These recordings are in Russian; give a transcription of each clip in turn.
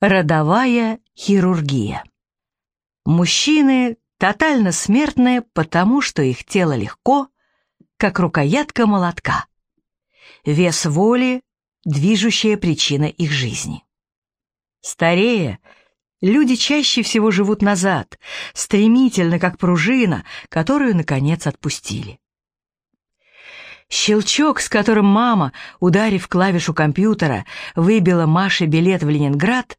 Родовая хирургия. Мужчины тотально смертны, потому что их тело легко, как рукоятка молотка. Вес воли — движущая причина их жизни. Старея, люди чаще всего живут назад, стремительно, как пружина, которую, наконец, отпустили. Щелчок, с которым мама, ударив клавишу компьютера, выбила Маше билет в Ленинград,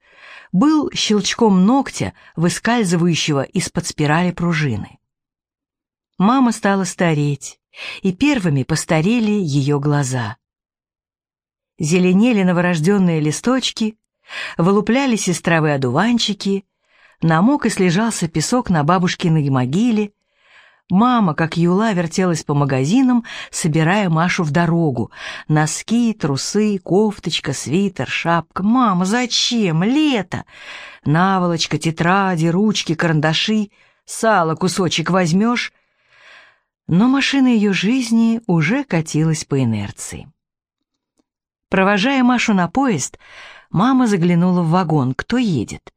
был щелчком ногтя, выскальзывающего из-под спирали пружины. Мама стала стареть, и первыми постарели ее глаза. Зеленели новорожденные листочки, вылуплялись из травы одуванчики, намок и слежался песок на бабушкиной могиле, Мама, как юла, вертелась по магазинам, собирая Машу в дорогу. Носки, трусы, кофточка, свитер, шапка. «Мама, зачем? Лето!» Наволочка, тетради, ручки, карандаши. Сало кусочек возьмешь. Но машина ее жизни уже катилась по инерции. Провожая Машу на поезд, мама заглянула в вагон, кто едет.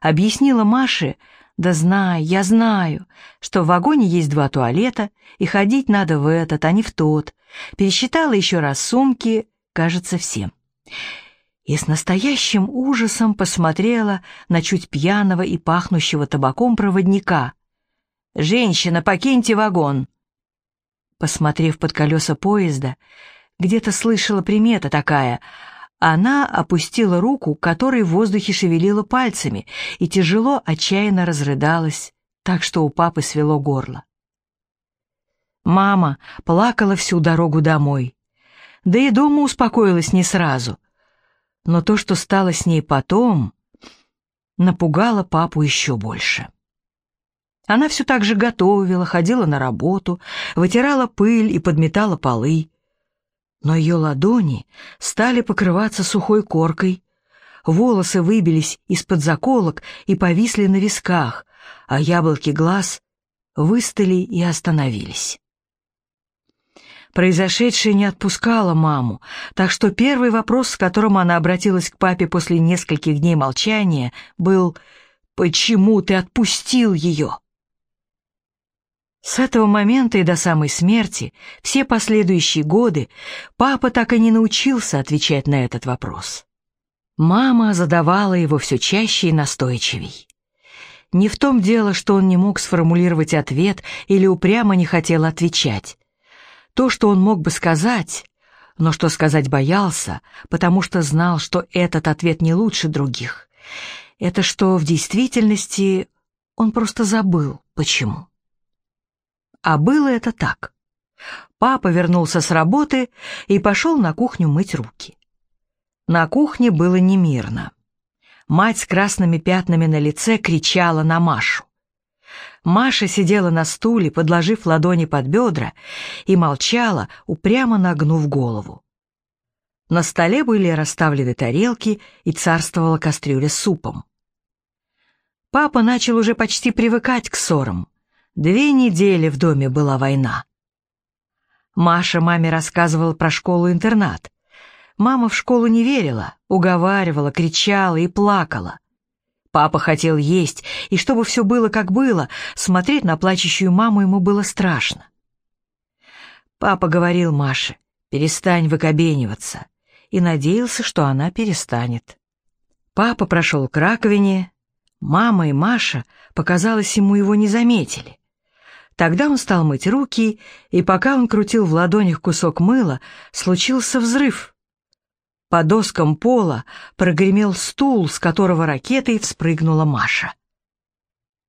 Объяснила Маше, да знаю, я знаю, что в вагоне есть два туалета, и ходить надо в этот, а не в тот. Пересчитала еще раз сумки, кажется, всем. И с настоящим ужасом посмотрела на чуть пьяного и пахнущего табаком проводника. «Женщина, покиньте вагон!» Посмотрев под колеса поезда, где-то слышала примета такая — она опустила руку, которой в воздухе шевелила пальцами, и тяжело, отчаянно разрыдалась, так что у папы свело горло. Мама плакала всю дорогу домой. Да и дома успокоилась не сразу. Но то, что стало с ней потом, напугало папу еще больше. Она все так же готовила, ходила на работу, вытирала пыль и подметала полы но ее ладони стали покрываться сухой коркой, волосы выбились из-под заколок и повисли на висках, а яблоки глаз выстыли и остановились. Произошедшее не отпускало маму, так что первый вопрос, с которым она обратилась к папе после нескольких дней молчания, был «Почему ты отпустил ее?» С этого момента и до самой смерти, все последующие годы, папа так и не научился отвечать на этот вопрос. Мама задавала его все чаще и настойчивей. Не в том дело, что он не мог сформулировать ответ или упрямо не хотел отвечать. То, что он мог бы сказать, но что сказать боялся, потому что знал, что этот ответ не лучше других, это что в действительности он просто забыл, почему. А было это так. Папа вернулся с работы и пошел на кухню мыть руки. На кухне было немирно. Мать с красными пятнами на лице кричала на Машу. Маша сидела на стуле, подложив ладони под бедра, и молчала, упрямо нагнув голову. На столе были расставлены тарелки и царствовала кастрюля с супом. Папа начал уже почти привыкать к ссорам. Две недели в доме была война. Маша маме рассказывала про школу-интернат. Мама в школу не верила, уговаривала, кричала и плакала. Папа хотел есть, и чтобы все было как было, смотреть на плачущую маму ему было страшно. Папа говорил Маше, перестань выкобениваться, и надеялся, что она перестанет. Папа прошел к раковине, мама и Маша, показалось, ему его не заметили. Тогда он стал мыть руки, и пока он крутил в ладонях кусок мыла, случился взрыв. По доскам пола прогремел стул, с которого ракетой вспрыгнула Маша.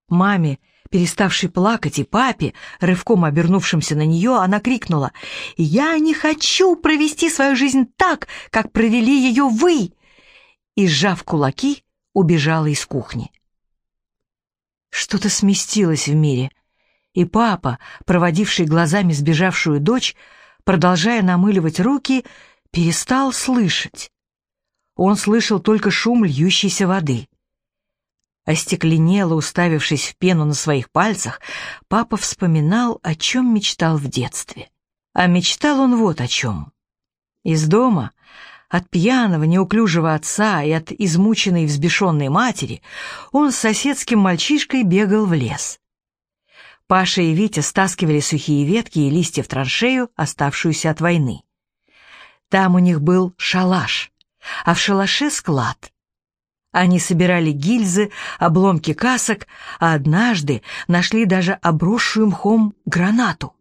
Маме, переставшей плакать, и папе, рывком обернувшимся на нее, она крикнула «Я не хочу провести свою жизнь так, как провели ее вы!» и, сжав кулаки, убежала из кухни. Что-то сместилось в мире — и папа, проводивший глазами сбежавшую дочь, продолжая намыливать руки, перестал слышать. Он слышал только шум льющейся воды. Остекленело, уставившись в пену на своих пальцах, папа вспоминал, о чем мечтал в детстве. А мечтал он вот о чем. Из дома От пьяного, неуклюжего отца и от измученной и взбешенной матери он с соседским мальчишкой бегал в лес. Паша и Витя стаскивали сухие ветки и листья в траншею, оставшуюся от войны. Там у них был шалаш, а в шалаше склад. Они собирали гильзы, обломки касок, а однажды нашли даже обросшую мхом гранату.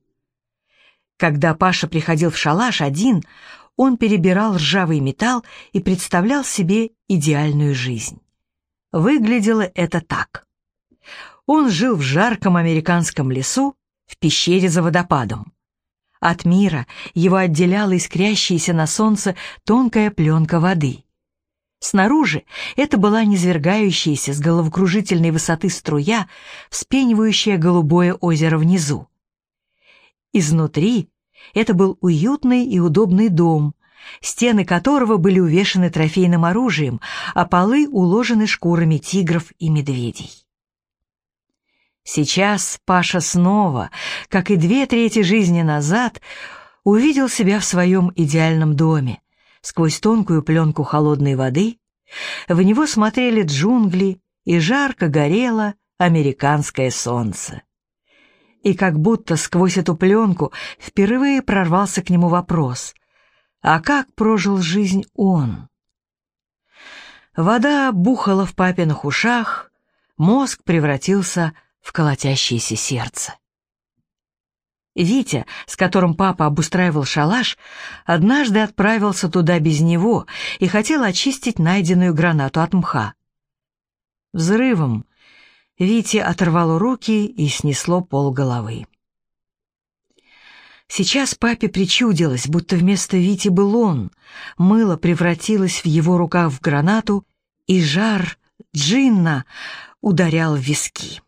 Когда Паша приходил в шалаш один, он перебирал ржавый металл и представлял себе идеальную жизнь. Выглядело это так. Он жил в жарком американском лесу, в пещере за водопадом. От мира его отделяла искрящаяся на солнце тонкая пленка воды. Снаружи это была низвергающаяся с головокружительной высоты струя, вспенивающая голубое озеро внизу. Изнутри это был уютный и удобный дом, стены которого были увешаны трофейным оружием, а полы уложены шкурами тигров и медведей. Сейчас Паша снова, как и две трети жизни назад, увидел себя в своем идеальном доме. Сквозь тонкую пленку холодной воды в него смотрели джунгли, и жарко горело американское солнце. И как будто сквозь эту пленку впервые прорвался к нему вопрос «А как прожил жизнь он?» Вода бухала в папиных ушах, мозг превратился в в колотящееся сердце. Витя, с которым папа обустраивал шалаш, однажды отправился туда без него и хотел очистить найденную гранату от мха. Взрывом Вите оторвало руки и снесло пол головы. Сейчас папе причудилось, будто вместо Вити был он. Мыло превратилось в его руках в гранату, и жар джинна ударял в виски.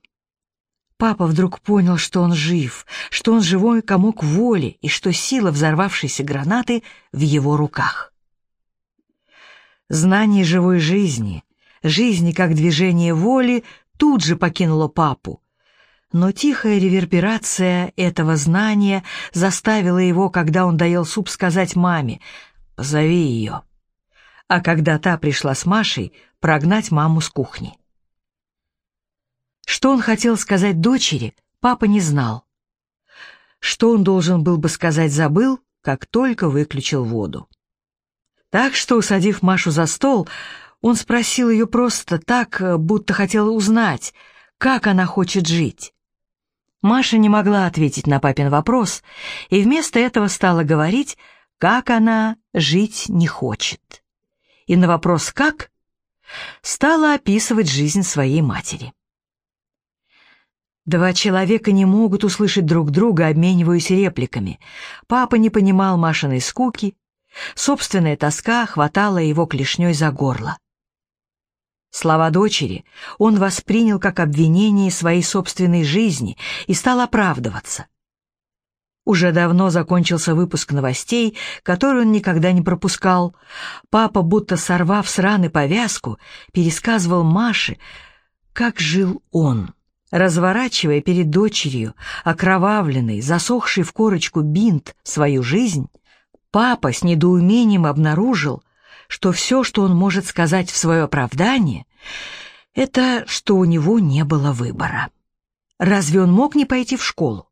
Папа вдруг понял, что он жив, что он живой комок воли и что сила взорвавшейся гранаты в его руках. Знание живой жизни, жизни как движение воли тут же покинуло папу, но тихая реверберация этого знания заставила его, когда он доел суп, сказать маме «позови ее». А когда та пришла с Машей, прогнать маму с кухни. Что он хотел сказать дочери, папа не знал. Что он должен был бы сказать, забыл, как только выключил воду. Так что, усадив Машу за стол, он спросил ее просто так, будто хотел узнать, как она хочет жить. Маша не могла ответить на папин вопрос, и вместо этого стала говорить, как она жить не хочет. И на вопрос «как?» стала описывать жизнь своей матери. Два человека не могут услышать друг друга, обмениваясь репликами. Папа не понимал Машиной скуки. Собственная тоска хватала его клешней за горло. Слова дочери он воспринял как обвинение своей собственной жизни и стал оправдываться. Уже давно закончился выпуск новостей, который он никогда не пропускал. Папа, будто сорвав с раны повязку, пересказывал Маше, как жил он разворачивая перед дочерью окровавленный, засохший в корочку бинт свою жизнь, папа с недоумением обнаружил, что все, что он может сказать в свое оправдание, это что у него не было выбора. Разве он мог не пойти в школу?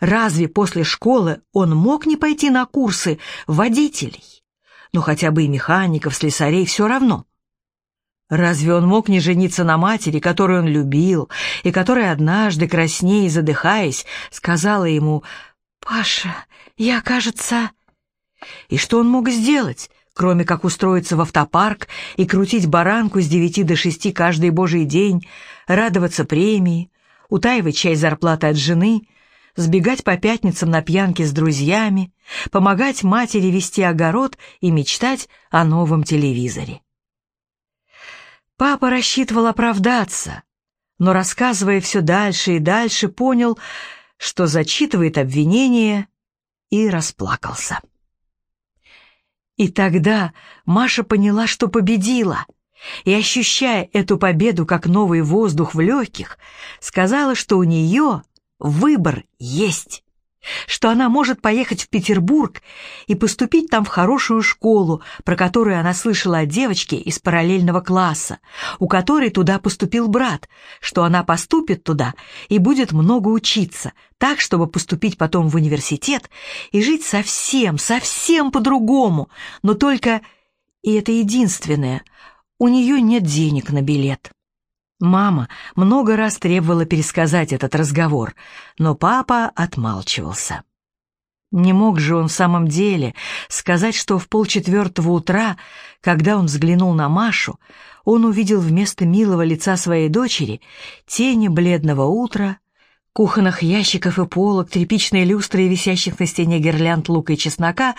Разве после школы он мог не пойти на курсы водителей? Ну, хотя бы и механиков, слесарей, все равно. Разве он мог не жениться на матери, которую он любил, и которая однажды, краснея и задыхаясь, сказала ему «Паша, я, кажется...» И что он мог сделать, кроме как устроиться в автопарк и крутить баранку с девяти до шести каждый божий день, радоваться премии, утаивать часть зарплаты от жены, сбегать по пятницам на пьянки с друзьями, помогать матери вести огород и мечтать о новом телевизоре. Папа рассчитывал оправдаться, но, рассказывая все дальше и дальше, понял, что зачитывает обвинение, и расплакался. И тогда Маша поняла, что победила, и, ощущая эту победу как новый воздух в легких, сказала, что у нее выбор есть. Что она может поехать в Петербург и поступить там в хорошую школу, про которую она слышала от девочки из параллельного класса, у которой туда поступил брат, что она поступит туда и будет много учиться, так, чтобы поступить потом в университет и жить совсем, совсем по-другому, но только, и это единственное, у нее нет денег на билет. Мама много раз требовала пересказать этот разговор, но папа отмалчивался. Не мог же он в самом деле сказать, что в полчетвертого утра, когда он взглянул на Машу, он увидел вместо милого лица своей дочери тени бледного утра, кухонных ящиков и полок, тряпичные люстры и висящих на стене гирлянд лука и чеснока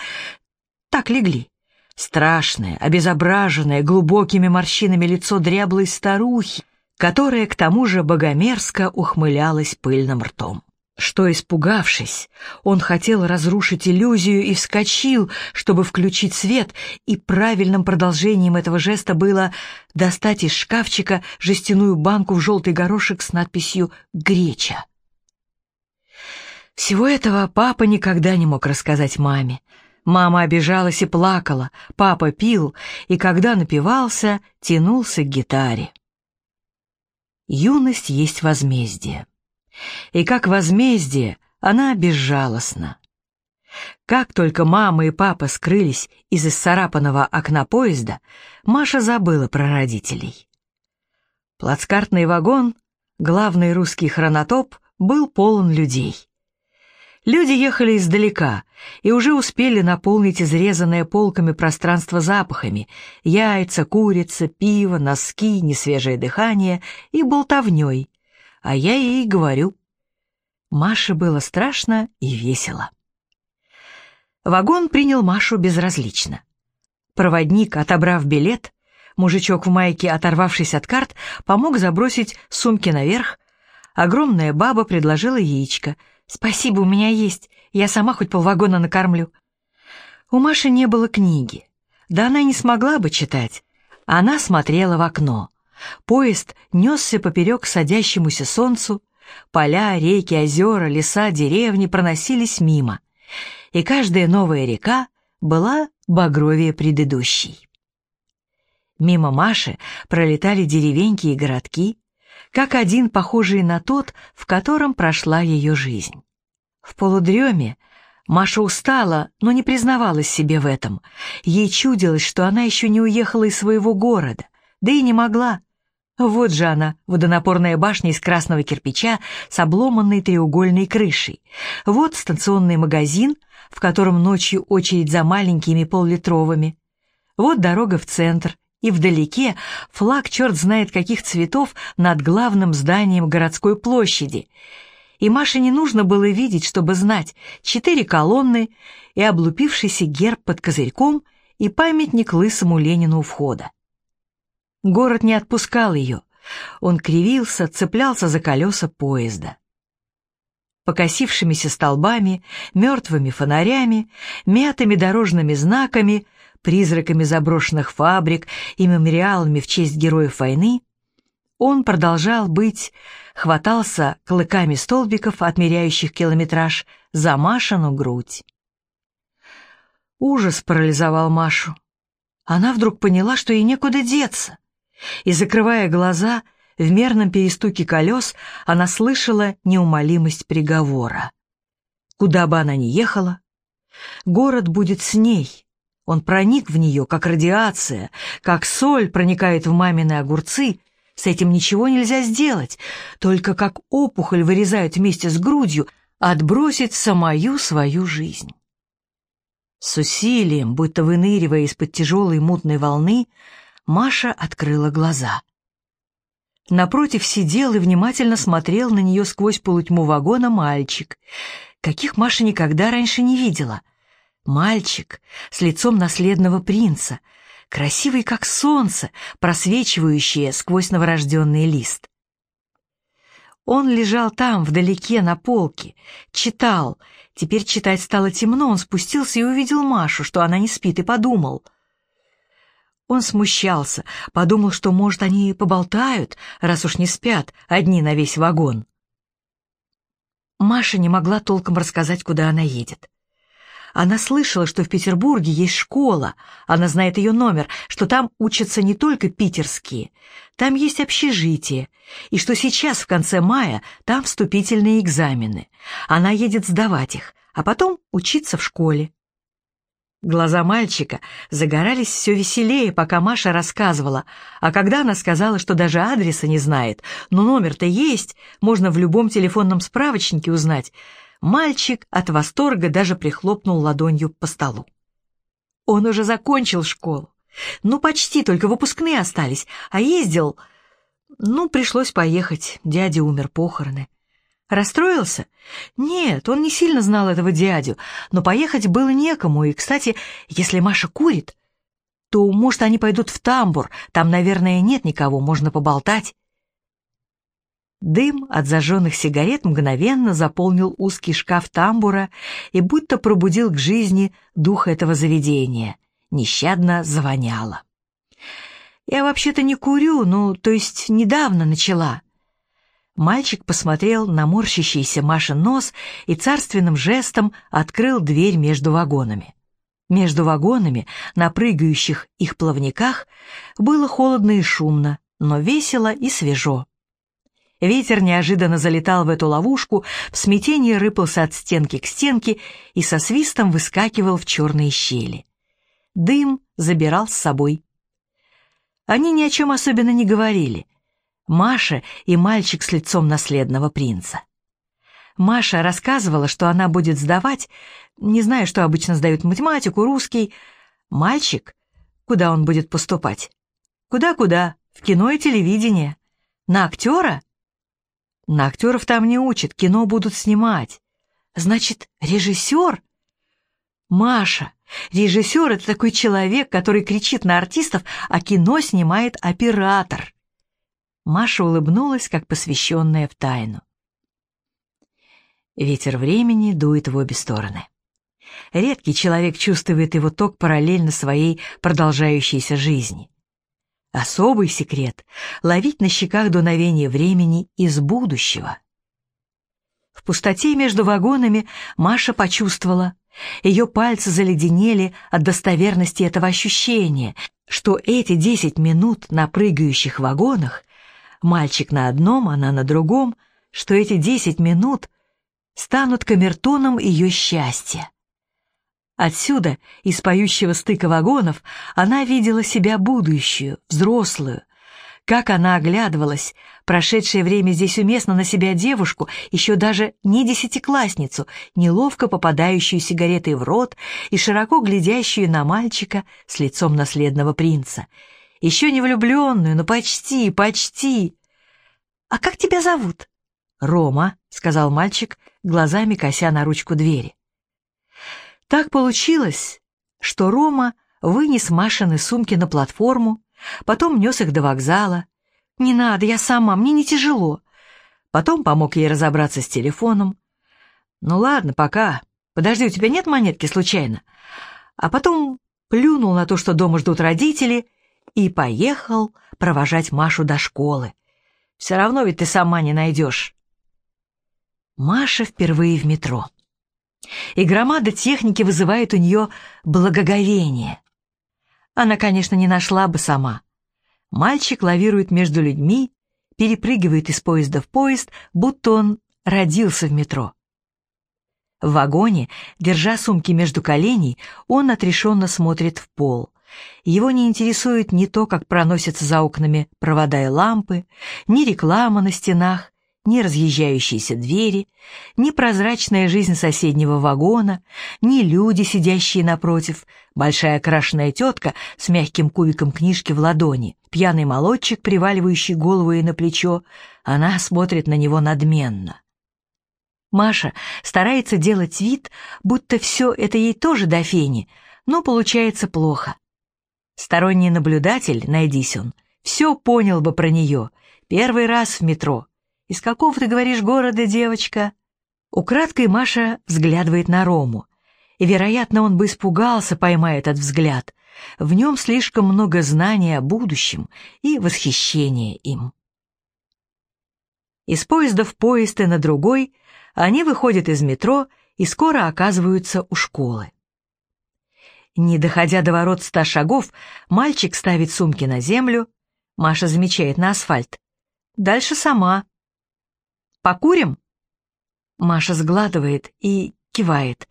так легли. Страшное, обезображенное, глубокими морщинами лицо дряблой старухи, которая к тому же богомерзко ухмылялась пыльным ртом. Что, испугавшись, он хотел разрушить иллюзию и вскочил, чтобы включить свет, и правильным продолжением этого жеста было достать из шкафчика жестяную банку в желтый горошек с надписью «Греча». Всего этого папа никогда не мог рассказать маме. Мама обижалась и плакала, папа пил, и когда напивался, тянулся к гитаре. Юность есть возмездие. И как возмездие она безжалостна. Как только мама и папа скрылись из исцарапанного окна поезда, Маша забыла про родителей. Плацкартный вагон, главный русский хронотоп, был полон людей. Люди ехали издалека и уже успели наполнить изрезанное полками пространство запахами — яйца, курица, пиво, носки, несвежее дыхание и болтовней. А я ей говорю. Маше было страшно и весело. Вагон принял Машу безразлично. Проводник, отобрав билет, мужичок в майке, оторвавшись от карт, помог забросить сумки наверх. Огромная баба предложила яичко — «Спасибо, у меня есть. Я сама хоть полвагона накормлю». У Маши не было книги. Да она не смогла бы читать. Она смотрела в окно. Поезд несся поперек садящемуся солнцу. Поля, реки, озера, леса, деревни проносились мимо. И каждая новая река была багровее предыдущей. Мимо Маши пролетали деревеньки и городки, как один похожий на тот, в котором прошла ее жизнь. В полудреме Маша устала, но не признавалась себе в этом. Ей чудилось, что она еще не уехала из своего города, да и не могла. Вот же она, водонапорная башня из красного кирпича с обломанной треугольной крышей. Вот станционный магазин, в котором ночью очередь за маленькими поллитровыми. Вот дорога в центр, и вдалеке флаг черт знает каких цветов над главным зданием городской площади. И Маше не нужно было видеть, чтобы знать, четыре колонны и облупившийся герб под козырьком и памятник лысому Ленину у входа. Город не отпускал ее. Он кривился, цеплялся за колеса поезда. Покосившимися столбами, мертвыми фонарями, мятыми дорожными знаками — призраками заброшенных фабрик и мемориалами в честь героев войны, он продолжал быть, хватался клыками столбиков, отмеряющих километраж, за Машину грудь. Ужас парализовал Машу. Она вдруг поняла, что ей некуда деться, и, закрывая глаза, в мерном перестуке колес она слышала неумолимость приговора. Куда бы она ни ехала, город будет с ней, он проник в нее, как радиация, как соль проникает в мамины огурцы. С этим ничего нельзя сделать, только как опухоль вырезают вместе с грудью, отбросить самую свою жизнь. С усилием, будто выныривая из-под тяжелой мутной волны, Маша открыла глаза. Напротив сидел и внимательно смотрел на нее сквозь полутьму вагона мальчик, каких Маша никогда раньше не видела — Мальчик с лицом наследного принца, красивый как солнце, просвечивающее сквозь новорожденный лист. Он лежал там, вдалеке, на полке, читал. Теперь читать стало темно, он спустился и увидел Машу, что она не спит, и подумал. Он смущался, подумал, что, может, они поболтают, раз уж не спят, одни на весь вагон. Маша не могла толком рассказать, куда она едет. Она слышала, что в Петербурге есть школа, она знает ее номер, что там учатся не только питерские, там есть общежитие, и что сейчас, в конце мая, там вступительные экзамены. Она едет сдавать их, а потом учиться в школе. Глаза мальчика загорались все веселее, пока Маша рассказывала, а когда она сказала, что даже адреса не знает, но номер-то есть, можно в любом телефонном справочнике узнать, мальчик от восторга даже прихлопнул ладонью по столу. Он уже закончил школу. Ну, почти, только выпускные остались, а ездил... Ну, пришлось поехать, дядя умер, похороны. Расстроился? Нет, он не сильно знал этого дядю, но поехать было некому, и, кстати, если Маша курит, то, может, они пойдут в тамбур, там, наверное, нет никого, можно поболтать. Дым от зажженных сигарет мгновенно заполнил узкий шкаф тамбура и будто пробудил к жизни дух этого заведения. Нещадно завоняло. «Я вообще-то не курю, ну, то есть недавно начала», Мальчик посмотрел на морщащийся Машин нос и царственным жестом открыл дверь между вагонами. Между вагонами, на прыгающих их плавниках, было холодно и шумно, но весело и свежо. Ветер неожиданно залетал в эту ловушку, в смятении рыпался от стенки к стенке и со свистом выскакивал в черные щели. Дым забирал с собой. Они ни о чем особенно не говорили, Маша и мальчик с лицом наследного принца. Маша рассказывала, что она будет сдавать, не знаю, что обычно сдают математику, русский. Мальчик? Куда он будет поступать? Куда-куда? В кино и телевидение. На актера? На актеров там не учат, кино будут снимать. Значит, режиссер? Маша, режиссер — это такой человек, который кричит на артистов, а кино снимает оператор. Маша улыбнулась, как посвященная в тайну. Ветер времени дует в обе стороны. Редкий человек чувствует его ток параллельно своей продолжающейся жизни. Особый секрет — ловить на щеках дуновение времени из будущего. В пустоте между вагонами Маша почувствовала, ее пальцы заледенели от достоверности этого ощущения, что эти десять минут на прыгающих вагонах мальчик на одном, она на другом, что эти десять минут станут камертоном ее счастья. Отсюда, из поющего стыка вагонов, она видела себя будущую, взрослую. Как она оглядывалась, прошедшее время здесь уместно на себя девушку, еще даже не десятиклассницу, неловко попадающую сигаретой в рот и широко глядящую на мальчика с лицом наследного принца — еще не влюбленную, но почти, почти. «А как тебя зовут?» «Рома», — сказал мальчик, глазами кося на ручку двери. Так получилось, что Рома вынес Машины сумки на платформу, потом нес их до вокзала. «Не надо, я сама, мне не тяжело». Потом помог ей разобраться с телефоном. «Ну ладно, пока. Подожди, у тебя нет монетки случайно?» А потом плюнул на то, что дома ждут родители, и поехал провожать Машу до школы. Все равно ведь ты сама не найдешь. Маша впервые в метро. И громада техники вызывает у нее благоговение. Она, конечно, не нашла бы сама. Мальчик лавирует между людьми, перепрыгивает из поезда в поезд, будто он родился в метро. В вагоне, держа сумки между коленей, он отрешенно смотрит в пол. Его не интересует ни то, как проносятся за окнами провода и лампы, ни реклама на стенах, ни разъезжающиеся двери, ни прозрачная жизнь соседнего вагона, ни люди, сидящие напротив, большая крашеная тетка с мягким кубиком книжки в ладони, пьяный молодчик, приваливающий голову ей на плечо, она смотрит на него надменно. Маша старается делать вид, будто все это ей тоже до фени, но получается плохо. Сторонний наблюдатель, найдись он, все понял бы про нее. Первый раз в метро. Из какого ты говоришь города, девочка? Украдкой Маша взглядывает на Рому. И, вероятно, он бы испугался, поймая этот взгляд. В нем слишком много знаний о будущем и восхищения им. Из поезда в поезд и на другой они выходят из метро и скоро оказываются у школы. Не доходя до ворот ста шагов, мальчик ставит сумки на землю, Маша замечает на асфальт. Дальше сама. «Покурим?» Маша сгладывает и кивает,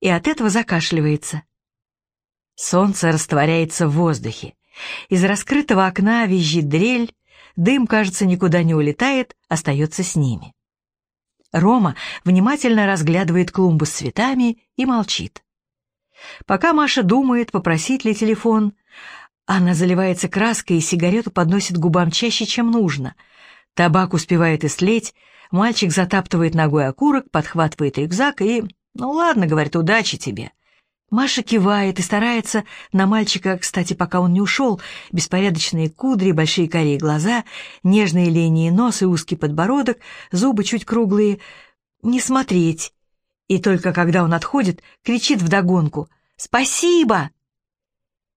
и от этого закашливается. Солнце растворяется в воздухе. Из раскрытого окна визжит дрель, дым, кажется, никуда не улетает, остается с ними. Рома внимательно разглядывает клумбу с цветами и молчит. Пока Маша думает, попросить ли телефон, она заливается краской и сигарету подносит губам чаще, чем нужно. Табак успевает истлеть, мальчик затаптывает ногой окурок, подхватывает рюкзак и... «Ну ладно», — говорит, — «удачи тебе». Маша кивает и старается на мальчика, кстати, пока он не ушел, беспорядочные кудри, большие карие глаза, нежные линии нос и узкий подбородок, зубы чуть круглые, не смотреть. И только когда он отходит, кричит вдогонку «Спасибо!».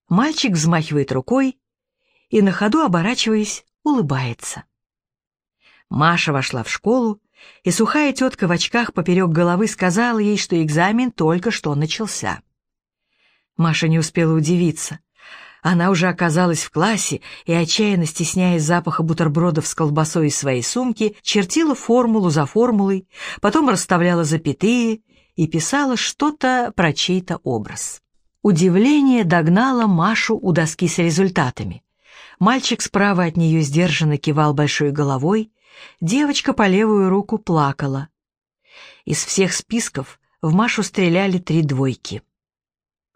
Мальчик взмахивает рукой и, на ходу оборачиваясь, улыбается. Маша вошла в школу, и сухая тетка в очках поперек головы сказала ей, что экзамен только что начался. Маша не успела удивиться. Она уже оказалась в классе и, отчаянно стесняясь запаха бутербродов с колбасой из своей сумки, чертила формулу за формулой, потом расставляла запятые и писала что-то про чей-то образ. Удивление догнало Машу у доски с результатами. Мальчик справа от нее сдержанно кивал большой головой, девочка по левую руку плакала. Из всех списков в Машу стреляли три двойки.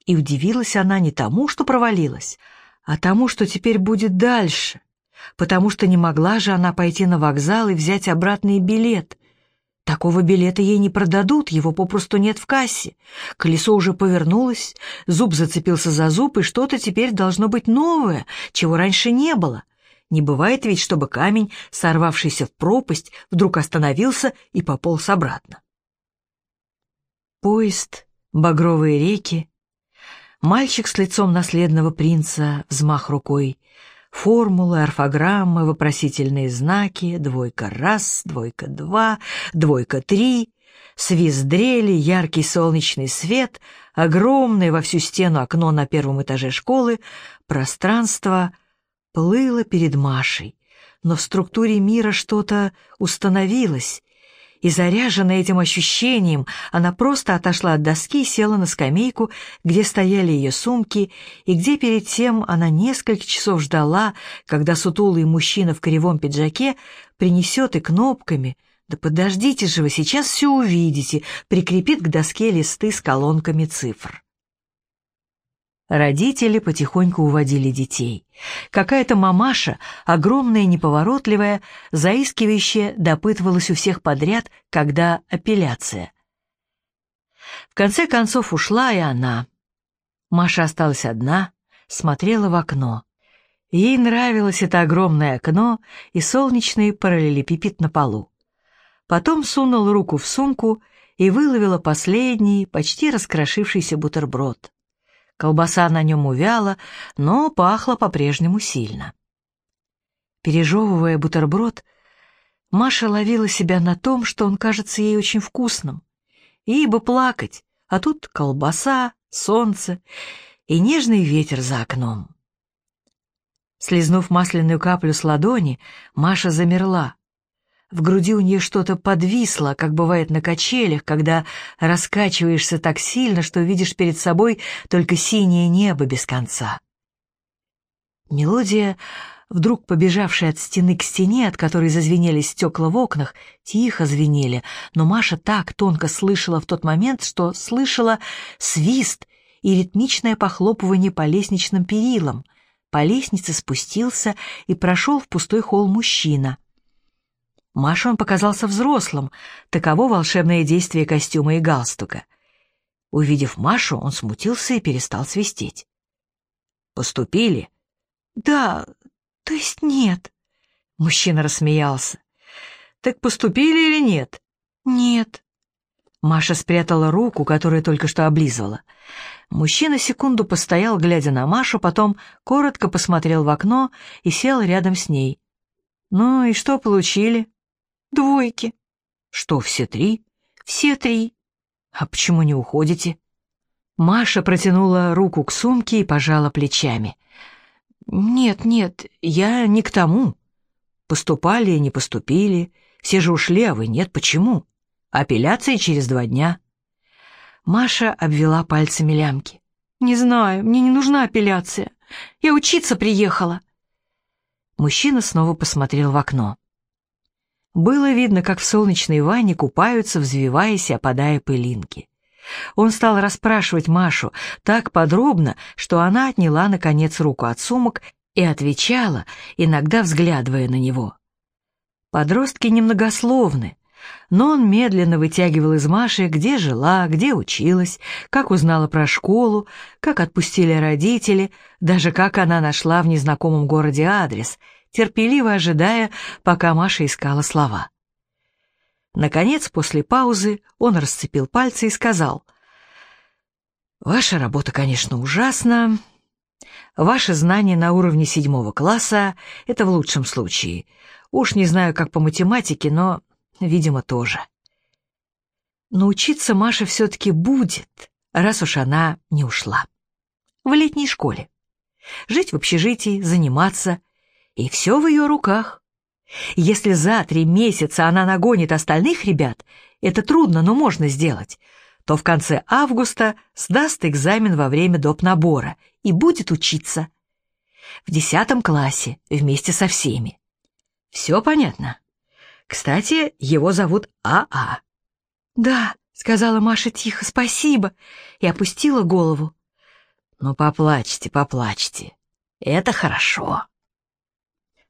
И удивилась она не тому, что провалилась, а тому, что теперь будет дальше, потому что не могла же она пойти на вокзал и взять обратный билет. Такого билета ей не продадут, его попросту нет в кассе. Колесо уже повернулось, зуб зацепился за зуб, и что-то теперь должно быть новое, чего раньше не было. Не бывает ведь, чтобы камень, сорвавшийся в пропасть, вдруг остановился и пополз обратно. Поезд, багровые реки, Мальчик с лицом наследного принца, взмах рукой. Формулы, орфограммы, вопросительные знаки, двойка раз, двойка два, двойка три, свист дрели, яркий солнечный свет, огромное во всю стену окно на первом этаже школы, пространство плыло перед Машей. Но в структуре мира что-то установилось, и заряженная этим ощущением, она просто отошла от доски и села на скамейку, где стояли ее сумки, и где перед тем она несколько часов ждала, когда сутулый мужчина в кривом пиджаке принесет и кнопками, да подождите же вы, сейчас все увидите, прикрепит к доске листы с колонками цифр. Родители потихоньку уводили детей. Какая-то мамаша, огромная, неповоротливая, заискивающая, допытывалась у всех подряд, когда апелляция. В конце концов ушла и она. Маша осталась одна, смотрела в окно. Ей нравилось это огромное окно и солнечный параллелепипед на полу. Потом сунула руку в сумку и выловила последний, почти раскрошившийся бутерброд. Колбаса на нем увяла, но пахла по-прежнему сильно. Пережевывая бутерброд, Маша ловила себя на том, что он кажется ей очень вкусным. Ей бы плакать, а тут колбаса, солнце и нежный ветер за окном. Слизнув масляную каплю с ладони, Маша замерла. В груди у нее что-то подвисло, как бывает на качелях, когда раскачиваешься так сильно, что видишь перед собой только синее небо без конца. Мелодия, вдруг побежавшая от стены к стене, от которой зазвенели стекла в окнах, тихо звенели, но Маша так тонко слышала в тот момент, что слышала свист и ритмичное похлопывание по лестничным перилам. По лестнице спустился и прошел в пустой холл мужчина — Маше он показался взрослым, таково волшебное действие костюма и галстука. Увидев Машу, он смутился и перестал свистеть. «Поступили?» «Да, то есть нет». Мужчина рассмеялся. «Так поступили или нет?» «Нет». Маша спрятала руку, которую только что облизывала. Мужчина секунду постоял, глядя на Машу, потом коротко посмотрел в окно и сел рядом с ней. «Ну и что получили?» Двойки. Что, все три? Все три. А почему не уходите? Маша протянула руку к сумке и пожала плечами. Нет, нет, я не к тому. Поступали, не поступили. Все же ушли, а вы нет. Почему? Апелляция через два дня. Маша обвела пальцами лямки. «Не знаю, мне не нужна апелляция. Я учиться приехала». Мужчина снова посмотрел в окно. Было видно, как в солнечной ванне купаются, взвиваясь и опадая пылинки. Он стал расспрашивать Машу так подробно, что она отняла, наконец, руку от сумок и отвечала, иногда взглядывая на него. Подростки немногословны, но он медленно вытягивал из Маши, где жила, где училась, как узнала про школу, как отпустили родители, даже как она нашла в незнакомом городе адрес, терпеливо ожидая, пока Маша искала слова. Наконец, после паузы, он расцепил пальцы и сказал, «Ваша работа, конечно, ужасна. Ваши знания на уровне седьмого класса — это в лучшем случае. Уж не знаю, как по математике, но, видимо, тоже. Но учиться Маша все-таки будет, раз уж она не ушла. В летней школе. Жить в общежитии, заниматься. И все в ее руках. Если за три месяца она нагонит остальных ребят, это трудно, но можно сделать, то в конце августа сдаст экзамен во время доп. набора и будет учиться. В десятом классе вместе со всеми. Все понятно? Кстати, его зовут АА. А. «Да», — сказала Маша тихо, — «спасибо», и опустила голову. «Ну, поплачьте, поплачьте. Это хорошо».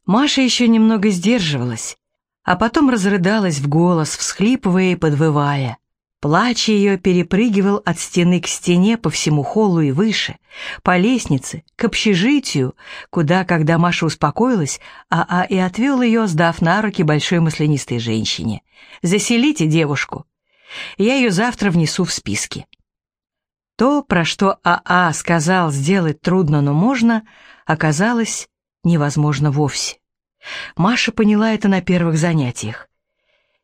Маша еще немного сдерживалась, а потом разрыдалась в голос, всхлипывая и подвывая. Плач ее перепрыгивал от стены к стене по всему холлу и выше, по лестнице, к общежитию, куда, когда Маша успокоилась, а-а и отвел ее, сдав на руки большой маслянистой женщине. «Заселите девушку. Я ее завтра внесу в списки». То, про что АА сказал сделать трудно, но можно, оказалось невозможно вовсе. Маша поняла это на первых занятиях.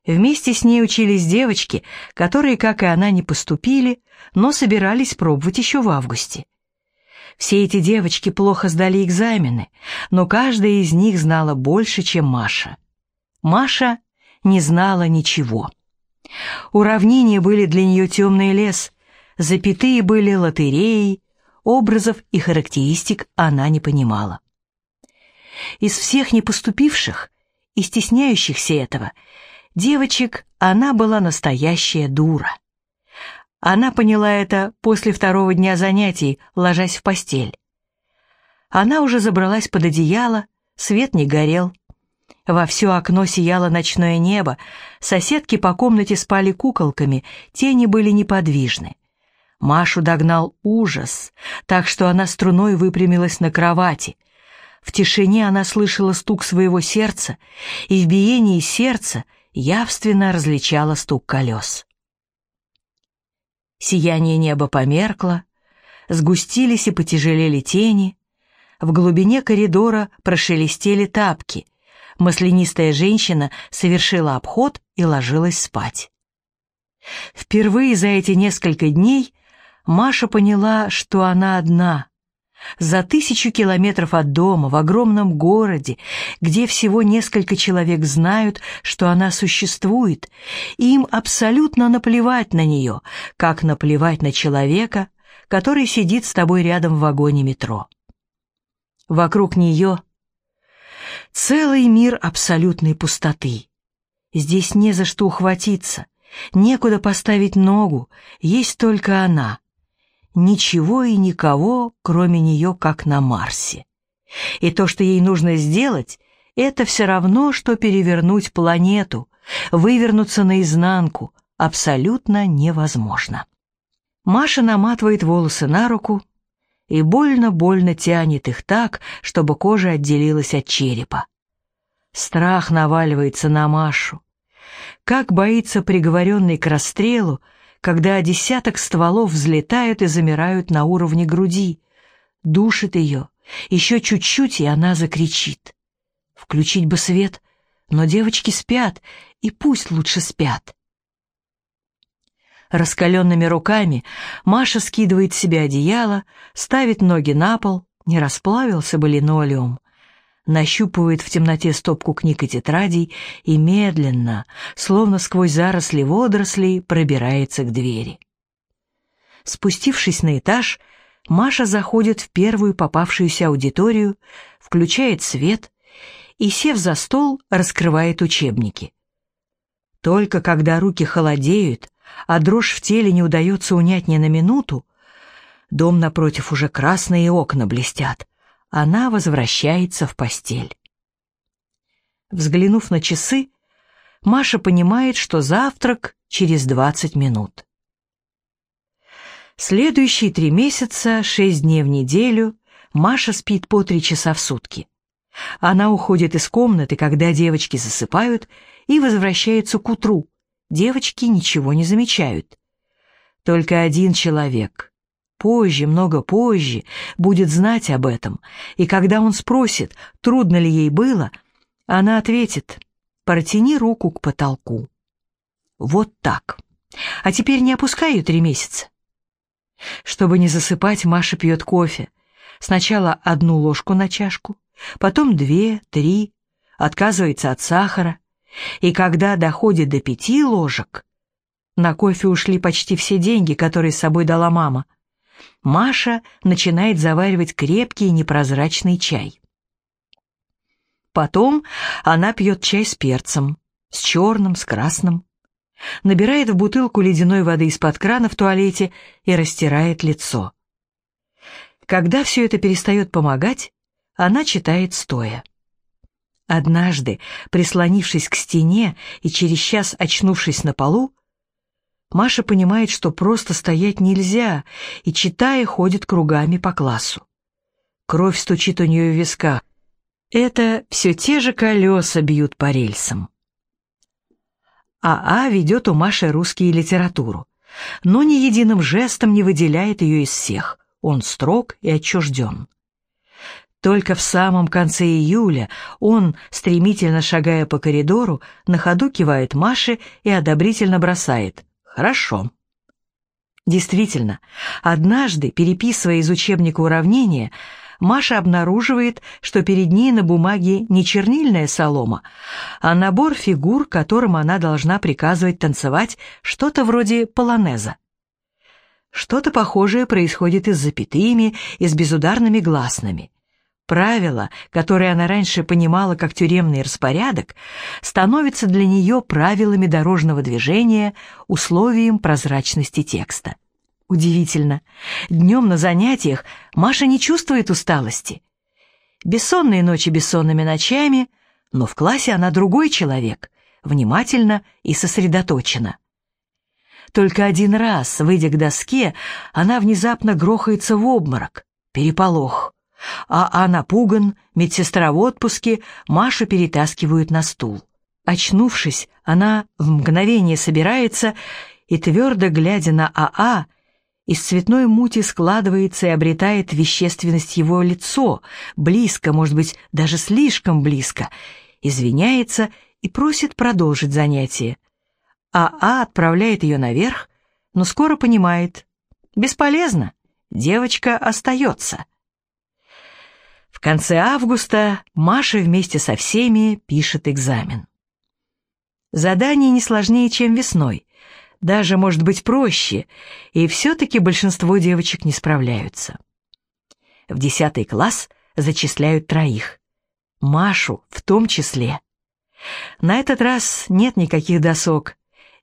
Вместе с ней учились девочки, которые, как и она, не поступили, но собирались пробовать еще в августе. Все эти девочки плохо сдали экзамены, но каждая из них знала больше, чем Маша. Маша не знала ничего. Уравнения были для нее темный лес, запятые были лотереей, образов и характеристик она не понимала. Из всех непоступивших и стесняющихся этого девочек она была настоящая дура. Она поняла это после второго дня занятий, ложась в постель. Она уже забралась под одеяло, свет не горел. Во все окно сияло ночное небо, соседки по комнате спали куколками, тени были неподвижны. Машу догнал ужас, так что она струной выпрямилась на кровати. В тишине она слышала стук своего сердца, и в биении сердца явственно различала стук колес. Сияние неба померкло, сгустились и потяжелели тени, в глубине коридора прошелестели тапки, маслянистая женщина совершила обход и ложилась спать. Впервые за эти несколько дней Маша поняла, что она одна, за тысячу километров от дома, в огромном городе, где всего несколько человек знают, что она существует, и им абсолютно наплевать на нее, как наплевать на человека, который сидит с тобой рядом в вагоне метро. Вокруг нее целый мир абсолютной пустоты. Здесь не за что ухватиться, некуда поставить ногу, есть только она — ничего и никого, кроме нее, как на Марсе. И то, что ей нужно сделать, это все равно, что перевернуть планету, вывернуться наизнанку, абсолютно невозможно. Маша наматывает волосы на руку и больно-больно тянет их так, чтобы кожа отделилась от черепа. Страх наваливается на Машу. Как боится приговоренный к расстрелу, когда десяток стволов взлетают и замирают на уровне груди. Душит ее. Еще чуть-чуть, и она закричит. Включить бы свет, но девочки спят, и пусть лучше спят. Раскаленными руками Маша скидывает с себя одеяло, ставит ноги на пол, не расплавился бы линолеум, нащупывает в темноте стопку книг и тетрадей и медленно, словно сквозь заросли водорослей, пробирается к двери. Спустившись на этаж, Маша заходит в первую попавшуюся аудиторию, включает свет и, сев за стол, раскрывает учебники. Только когда руки холодеют, а дрожь в теле не удается унять ни на минуту, дом напротив уже красные окна блестят, она возвращается в постель. Взглянув на часы, Маша понимает, что завтрак через 20 минут. Следующие три месяца, шесть дней в неделю, Маша спит по три часа в сутки. Она уходит из комнаты, когда девочки засыпают, и возвращается к утру. Девочки ничего не замечают. Только один человек, позже, много позже, будет знать об этом, и когда он спросит, трудно ли ей было, она ответит «протяни руку к потолку». Вот так. А теперь не опускай ее три месяца. Чтобы не засыпать, Маша пьет кофе. Сначала одну ложку на чашку, потом две, три, отказывается от сахара. И когда доходит до пяти ложек, на кофе ушли почти все деньги, которые с собой дала мама, Маша начинает заваривать крепкий непрозрачный чай. Потом она пьет чай с перцем, с черным, с красным набирает в бутылку ледяной воды из-под крана в туалете и растирает лицо. Когда все это перестает помогать, она читает стоя. Однажды, прислонившись к стене и через час очнувшись на полу, Маша понимает, что просто стоять нельзя, и, читая, ходит кругами по классу. Кровь стучит у нее в висках. Это все те же колеса бьют по рельсам. АА ведет у Маши русский литературу, но ни единым жестом не выделяет ее из всех. Он строг и отчужден. Только в самом конце июля он, стремительно шагая по коридору, на ходу кивает Маше и одобрительно бросает «Хорошо». Действительно, однажды, переписывая из учебника уравнения, Маша обнаруживает, что перед ней на бумаге не чернильная солома, а набор фигур, которым она должна приказывать танцевать что-то вроде полонеза. Что-то похожее происходит и с запятыми, и с безударными гласными. Правило, которое она раньше понимала как тюремный распорядок, становится для нее правилами дорожного движения, условием прозрачности текста. Удивительно. Днем на занятиях Маша не чувствует усталости. Бессонные ночи бессонными ночами, но в классе она другой человек, внимательно и сосредоточена. Только один раз, выйдя к доске, она внезапно грохается в обморок, переполох. А А напуган, медсестра в отпуске, Машу перетаскивают на стул. Очнувшись, она в мгновение собирается и, твердо глядя на АА, из цветной мути складывается и обретает вещественность его лицо, близко, может быть, даже слишком близко, извиняется и просит продолжить занятие. А А отправляет ее наверх, но скоро понимает. Бесполезно, девочка остается. В конце августа Маша вместе со всеми пишет экзамен. Задание не сложнее, чем весной даже, может быть, проще, и все-таки большинство девочек не справляются. В десятый класс зачисляют троих. Машу в том числе. На этот раз нет никаких досок.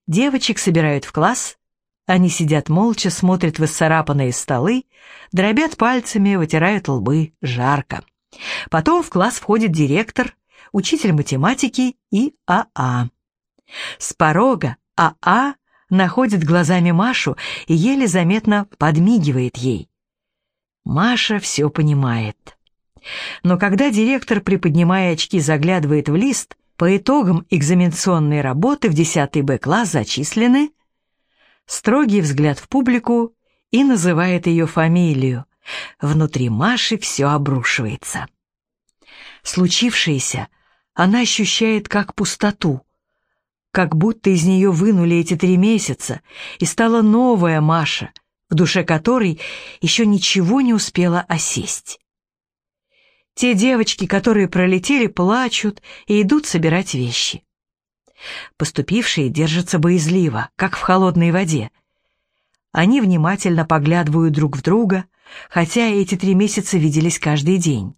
Девочек собирают в класс, они сидят молча, смотрят в исцарапанные столы, дробят пальцами, вытирают лбы, жарко. Потом в класс входит директор, учитель математики и АА. С порога АА находит глазами Машу и еле заметно подмигивает ей. Маша все понимает. Но когда директор, приподнимая очки, заглядывает в лист, по итогам экзаменационной работы в 10 Б-класс зачислены, строгий взгляд в публику и называет ее фамилию. Внутри Маши все обрушивается. Случившееся она ощущает как пустоту, как будто из нее вынули эти три месяца, и стала новая Маша, в душе которой еще ничего не успела осесть. Те девочки, которые пролетели, плачут и идут собирать вещи. Поступившие держатся боязливо, как в холодной воде. Они внимательно поглядывают друг в друга, хотя эти три месяца виделись каждый день.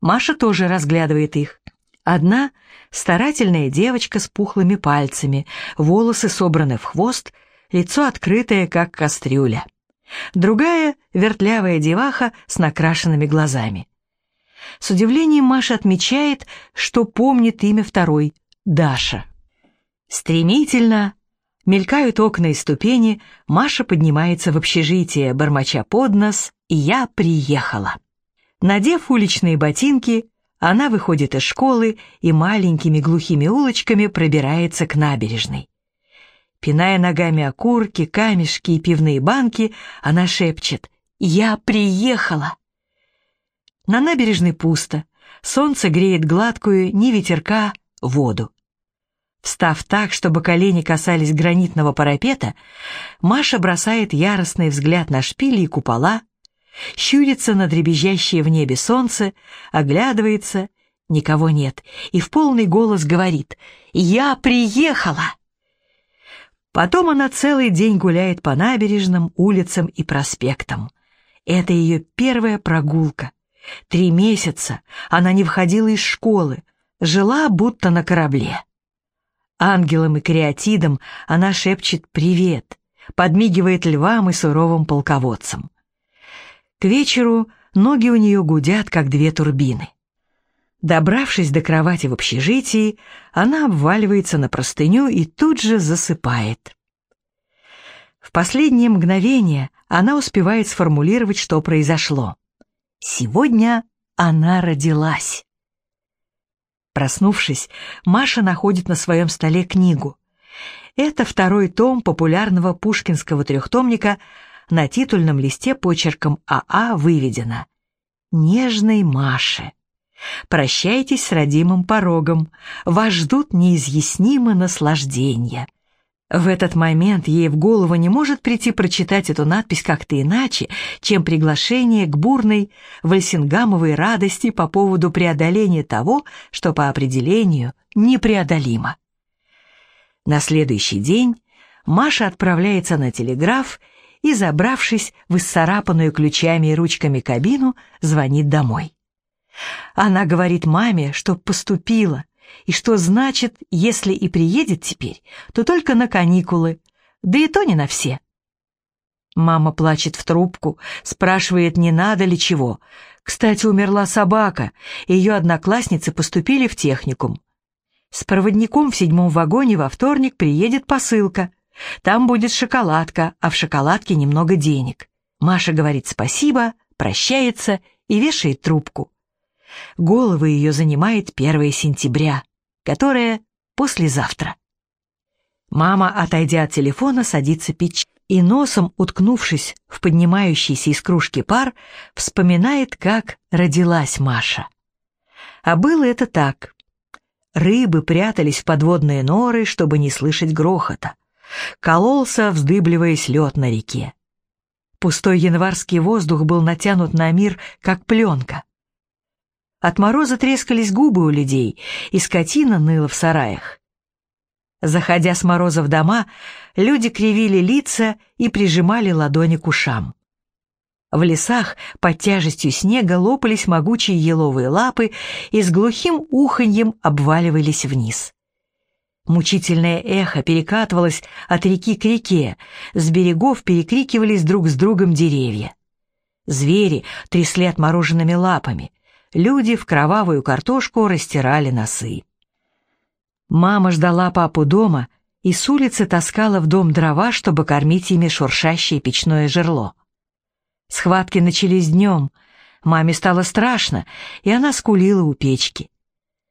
Маша тоже разглядывает их. Одна — старательная девочка с пухлыми пальцами, волосы собраны в хвост, лицо открытое, как кастрюля. Другая — вертлявая деваха с накрашенными глазами. С удивлением Маша отмечает, что помнит имя второй — Даша. Стремительно мелькают окна и ступени, Маша поднимается в общежитие, бормоча под нос, и я приехала. Надев уличные ботинки, она выходит из школы и маленькими глухими улочками пробирается к набережной. Пиная ногами окурки, камешки и пивные банки, она шепчет «Я приехала!». На набережной пусто, солнце греет гладкую, ни ветерка, воду. Встав так, чтобы колени касались гранитного парапета, Маша бросает яростный взгляд на шпили и купола, щурится на дребезжащее в небе солнце, оглядывается, никого нет, и в полный голос говорит «Я приехала!». Потом она целый день гуляет по набережным, улицам и проспектам. Это ее первая прогулка. Три месяца она не входила из школы, жила будто на корабле. Ангелам и креатидам она шепчет «привет», подмигивает львам и суровым полководцам. К вечеру ноги у нее гудят, как две турбины. Добравшись до кровати в общежитии, она обваливается на простыню и тут же засыпает. В последнее мгновение она успевает сформулировать, что произошло. Сегодня она родилась. Проснувшись, Маша находит на своем столе книгу. Это второй том популярного пушкинского трехтомника на титульном листе почерком АА выведено «Нежной Маше». Прощайтесь с родимым порогом, вас ждут неизъяснимые наслаждения. В этот момент ей в голову не может прийти прочитать эту надпись как-то иначе, чем приглашение к бурной вальсингамовой радости по поводу преодоления того, что по определению непреодолимо. На следующий день Маша отправляется на телеграф и, забравшись в исцарапанную ключами и ручками кабину, звонит домой. Она говорит маме, что поступила, и что значит, если и приедет теперь, то только на каникулы, да и то не на все. Мама плачет в трубку, спрашивает, не надо ли чего. Кстати, умерла собака, ее одноклассницы поступили в техникум. С проводником в седьмом вагоне во вторник приедет посылка — там будет шоколадка, а в шоколадке немного денег. Маша говорит спасибо, прощается и вешает трубку. Голову ее занимает 1 сентября, которое послезавтра. Мама, отойдя от телефона, садится пить и носом, уткнувшись в поднимающийся из кружки пар, вспоминает, как родилась Маша. А было это так. Рыбы прятались в подводные норы, чтобы не слышать грохота кололся, вздыбливаясь лед на реке. Пустой январский воздух был натянут на мир, как пленка. От мороза трескались губы у людей, и скотина ныла в сараях. Заходя с мороза в дома, люди кривили лица и прижимали ладони к ушам. В лесах под тяжестью снега лопались могучие еловые лапы и с глухим уханьем обваливались вниз. Мучительное эхо перекатывалось от реки к реке, с берегов перекрикивались друг с другом деревья. Звери трясли отмороженными лапами, люди в кровавую картошку растирали носы. Мама ждала папу дома и с улицы таскала в дом дрова, чтобы кормить ими шуршащее печное жерло. Схватки начались днем, маме стало страшно, и она скулила у печки.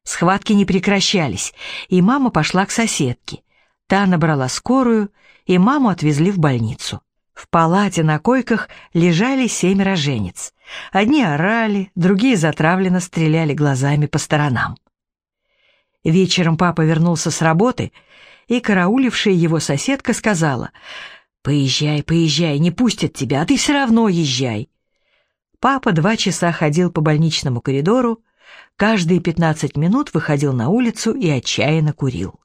Схватки не прекращались, и мама пошла к соседке. Та набрала скорую, и маму отвезли в больницу. В палате на койках лежали семь роженец. Одни орали, другие затравленно стреляли глазами по сторонам. Вечером папа вернулся с работы, и караулившая его соседка сказала, «Поезжай, поезжай, не пустят тебя, а ты все равно езжай». Папа два часа ходил по больничному коридору, каждые пятнадцать минут выходил на улицу и отчаянно курил.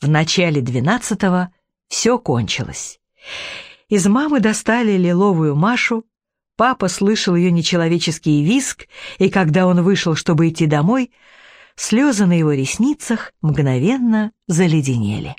В начале двенадцатого все кончилось. Из мамы достали лиловую Машу, папа слышал ее нечеловеческий виск, и когда он вышел, чтобы идти домой, слезы на его ресницах мгновенно заледенели.